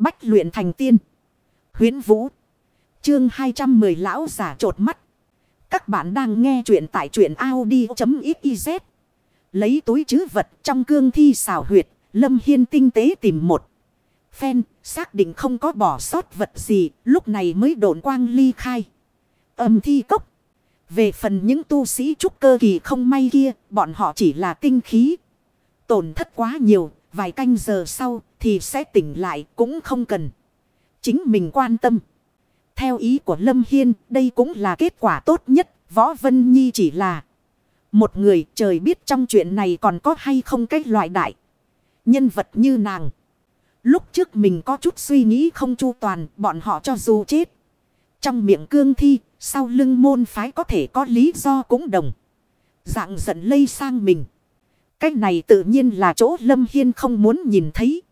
Bách luyện thành tiên. Huyến Vũ. Chương 210 lão giả trột mắt. Các bạn đang nghe truyện tại truyện Audi.xyz. Lấy túi chứ vật trong cương thi xào huyệt. Lâm Hiên tinh tế tìm một. Phen, xác định không có bỏ sót vật gì. Lúc này mới độn quang ly khai. Âm thi cốc. Về phần những tu sĩ trúc cơ kỳ không may kia. Bọn họ chỉ là tinh khí. Tổn thất quá nhiều. Vài canh giờ sau thì sẽ tỉnh lại cũng không cần. Chính mình quan tâm. Theo ý của Lâm Hiên, đây cũng là kết quả tốt nhất. Võ Vân Nhi chỉ là một người trời biết trong chuyện này còn có hay không cái loại đại. Nhân vật như nàng. Lúc trước mình có chút suy nghĩ không chu toàn, bọn họ cho dù chết. Trong miệng cương thi, sau lưng môn phái có thể có lý do cũng đồng. Dạng giận lây sang mình. Cách này tự nhiên là chỗ Lâm Hiên không muốn nhìn thấy.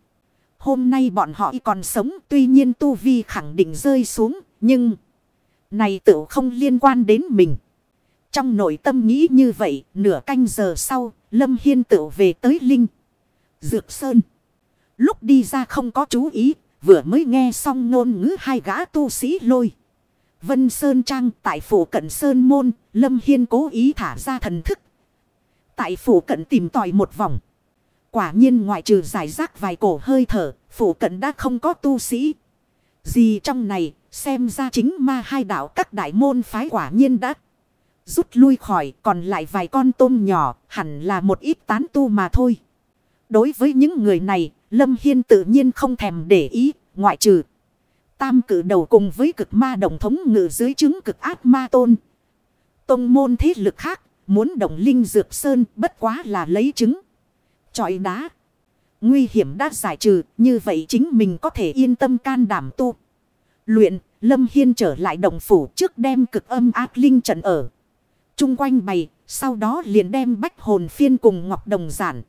Hôm nay bọn họ còn sống, tuy nhiên tu vi khẳng định rơi xuống. Nhưng này tự không liên quan đến mình. Trong nội tâm nghĩ như vậy, nửa canh giờ sau, Lâm Hiên tự về tới Linh. Dược Sơn. Lúc đi ra không có chú ý. Vừa mới nghe xong ngôn ngữ hai gã tu sĩ lôi. Vân Sơn Trang tại phủ cận Sơn Môn. Lâm Hiên cố ý thả ra thần thức. Tại phủ cận tìm tòi một vòng. Quả nhiên ngoại trừ giải rác vài cổ hơi thở, phủ cận đã không có tu sĩ. Gì trong này, xem ra chính ma hai đạo các đại môn phái quả nhiên đã rút lui khỏi, còn lại vài con tôm nhỏ, hẳn là một ít tán tu mà thôi. Đối với những người này, Lâm Hiên tự nhiên không thèm để ý, ngoại trừ. Tam cử đầu cùng với cực ma đồng thống ngự dưới chứng cực ác ma tôn. Tông môn thế lực khác, muốn động linh dược sơn bất quá là lấy chứng trọi đá. Nguy hiểm đã giải trừ, như vậy chính mình có thể yên tâm can đảm tu. Luyện, Lâm Hiên trở lại động phủ trước đem cực âm ác linh trận ở. Trung quanh bày, sau đó liền đem bách hồn phiên cùng ngọc đồng giản.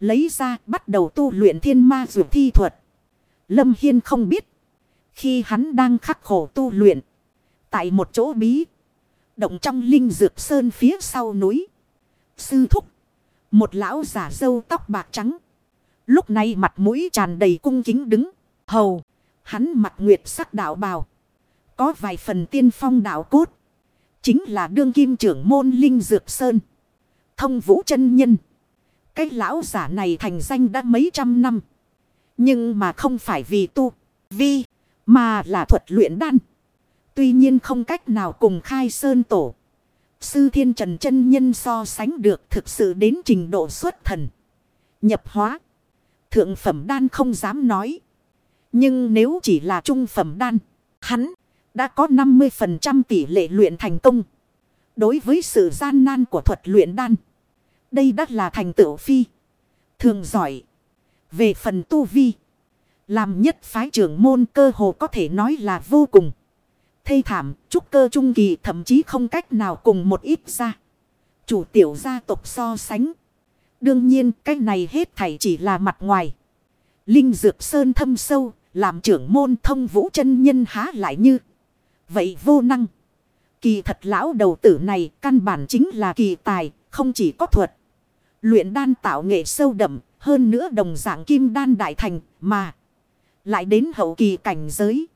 Lấy ra bắt đầu tu luyện thiên ma dược thi thuật. Lâm Hiên không biết. Khi hắn đang khắc khổ tu luyện. Tại một chỗ bí. Động trong linh dược sơn phía sau núi. Sư thúc. Một lão giả dâu tóc bạc trắng. Lúc này mặt mũi tràn đầy cung kính đứng. Hầu. Hắn mặt nguyệt sắc đạo bào. Có vài phần tiên phong đạo cốt. Chính là đương kim trưởng môn Linh Dược Sơn. Thông vũ chân nhân. Cái lão giả này thành danh đã mấy trăm năm. Nhưng mà không phải vì tu. Vi. Mà là thuật luyện đan. Tuy nhiên không cách nào cùng khai sơn tổ. Sư thiên trần chân nhân so sánh được thực sự đến trình độ xuất thần. Nhập hóa. Thượng phẩm đan không dám nói. Nhưng nếu chỉ là trung phẩm đan. Hắn đã có 50% tỷ lệ luyện thành công. Đối với sự gian nan của thuật luyện đan. Đây đã là thành tựu phi. Thường giỏi. Về phần tu vi. Làm nhất phái trưởng môn cơ hồ có thể nói là vô cùng thê thảm, trúc cơ trung kỳ thậm chí không cách nào cùng một ít ra. Chủ tiểu gia tộc so sánh. Đương nhiên cái này hết thảy chỉ là mặt ngoài. Linh dược sơn thâm sâu, làm trưởng môn thông vũ chân nhân há lại như. Vậy vô năng. Kỳ thật lão đầu tử này căn bản chính là kỳ tài, không chỉ có thuật. Luyện đan tạo nghệ sâu đậm, hơn nữa đồng dạng kim đan đại thành, mà lại đến hậu kỳ cảnh giới.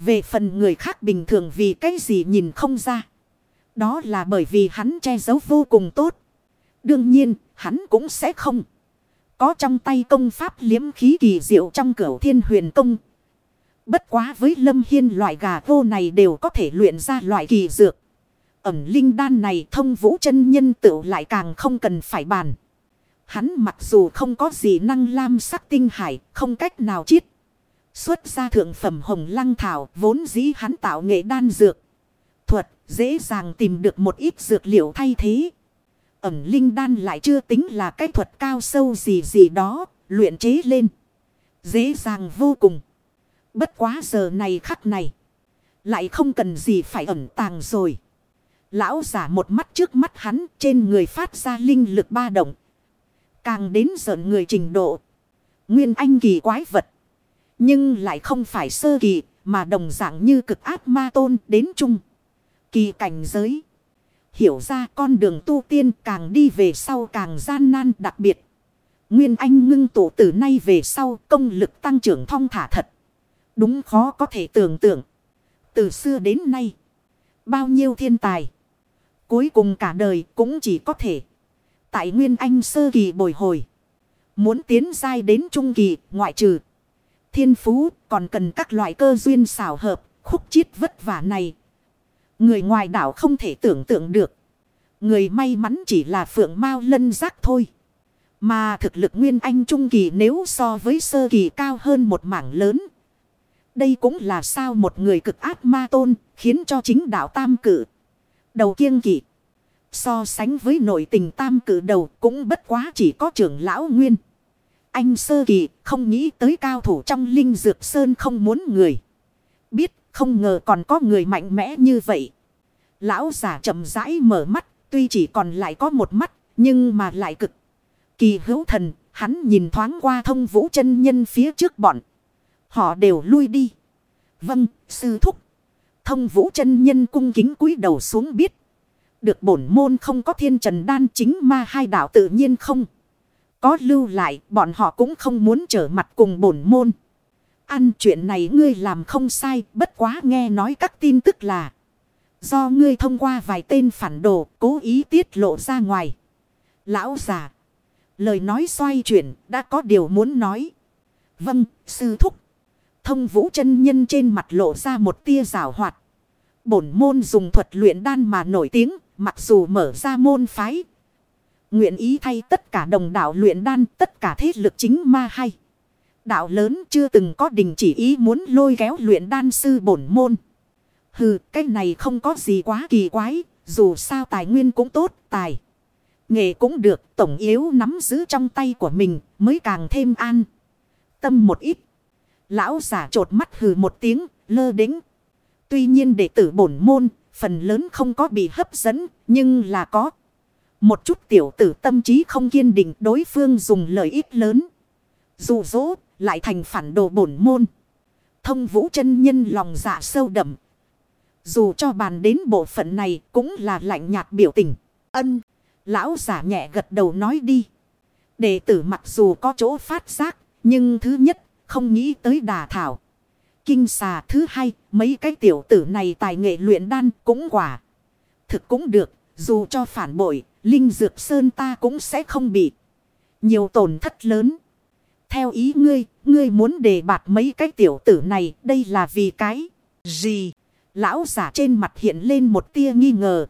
Về phần người khác bình thường vì cái gì nhìn không ra. Đó là bởi vì hắn che giấu vô cùng tốt. Đương nhiên, hắn cũng sẽ không. Có trong tay công pháp liếm khí kỳ diệu trong cửu thiên huyền công. Bất quá với lâm hiên loại gà vô này đều có thể luyện ra loại kỳ dược. Ẩm linh đan này thông vũ chân nhân tựu lại càng không cần phải bàn. Hắn mặc dù không có gì năng lam sắc tinh hải, không cách nào chiết. Xuất ra thượng phẩm hồng lăng thảo vốn dĩ hắn tạo nghệ đan dược. Thuật dễ dàng tìm được một ít dược liệu thay thế. Ẩm linh đan lại chưa tính là cái thuật cao sâu gì gì đó, luyện chế lên. Dễ dàng vô cùng. Bất quá giờ này khắc này. Lại không cần gì phải ẩn tàng rồi. Lão giả một mắt trước mắt hắn trên người phát ra linh lực ba động. Càng đến giận người trình độ. Nguyên anh kỳ quái vật. Nhưng lại không phải sơ kỳ, mà đồng dạng như cực ác ma tôn đến chung. Kỳ cảnh giới. Hiểu ra con đường tu tiên càng đi về sau càng gian nan đặc biệt. Nguyên Anh ngưng tụ từ nay về sau công lực tăng trưởng thong thả thật. Đúng khó có thể tưởng tượng. Từ xưa đến nay. Bao nhiêu thiên tài. Cuối cùng cả đời cũng chỉ có thể. Tại Nguyên Anh sơ kỳ bồi hồi. Muốn tiến dai đến trung kỳ ngoại trừ. Thiên phú, còn cần các loại cơ duyên xảo hợp. Khúc chiết vất vả này. Người ngoài đảo không thể tưởng tượng được. Người may mắn chỉ là phượng mao lân giác thôi. Mà thực lực Nguyên Anh Trung Kỳ nếu so với sơ kỳ cao hơn một mảng lớn. Đây cũng là sao một người cực ác ma tôn khiến cho chính đạo tam cử. Đầu kiêng kỵ. So sánh với nội tình tam cử đầu cũng bất quá chỉ có trưởng lão Nguyên. Anh sơ kỳ không nghĩ tới cao thủ trong linh dược sơn không muốn người. Biết không ngờ còn có người mạnh mẽ như vậy. Lão giả chậm rãi mở mắt tuy chỉ còn lại có một mắt nhưng mà lại cực kỳ hữu thần, hắn nhìn thoáng qua thông vũ chân nhân phía trước bọn. Họ đều lui đi. Vâng, sư thúc. Thông vũ chân nhân cung kính cúi đầu xuống biết. Được bổn môn không có thiên trần đan chính ma hai đạo tự nhiên không. Có lưu lại, bọn họ cũng không muốn trở mặt cùng bổn môn. Ăn chuyện này ngươi làm không sai, bất quá nghe nói các tin tức là. Do ngươi thông qua vài tên phản đồ, cố ý tiết lộ ra ngoài. Lão già. Lời nói xoay chuyển, đã có điều muốn nói. Vâng, sư thúc. Thông vũ chân nhân trên mặt lộ ra một tia rào hoạt. Bổn môn dùng thuật luyện đan mà nổi tiếng, mặc dù mở ra môn phái. Nguyện ý thay tất cả đồng đạo luyện đan, tất cả thế lực chính ma hay. Đạo lớn chưa từng có đình chỉ ý muốn lôi kéo luyện đan sư bổn môn. Hừ, cái này không có gì quá kỳ quái, dù sao tài nguyên cũng tốt, tài. Nghệ cũng được, tổng yếu nắm giữ trong tay của mình mới càng thêm an. Tâm một ít. Lão giả trột mắt hừ một tiếng, lơ đính. Tuy nhiên đệ tử bổn môn, phần lớn không có bị hấp dẫn, nhưng là có. Một chút tiểu tử tâm trí không kiên định đối phương dùng lợi ích lớn. Dù dỗ, lại thành phản đồ bổn môn. Thông vũ chân nhân lòng dạ sâu đậm. Dù cho bàn đến bộ phận này cũng là lạnh nhạt biểu tình. Ân. Lão giả nhẹ gật đầu nói đi. Đệ tử mặc dù có chỗ phát giác. Nhưng thứ nhất không nghĩ tới đà thảo. Kinh xà thứ hai mấy cái tiểu tử này tài nghệ luyện đan cũng quả. Thực cũng được. Dù cho phản bội. Linh dược sơn ta cũng sẽ không bị. Nhiều tổn thất lớn. Theo ý ngươi. Ngươi muốn đề bạt mấy cái tiểu tử này. Đây là vì cái gì? Lão giả trên mặt hiện lên một tia nghi ngờ.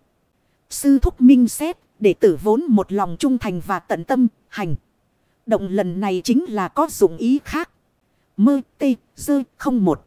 Sư thúc minh xét Đệ tử vốn một lòng trung thành và tận tâm, hành. Động lần này chính là có dụng ý khác. Mơ tê rơi không một.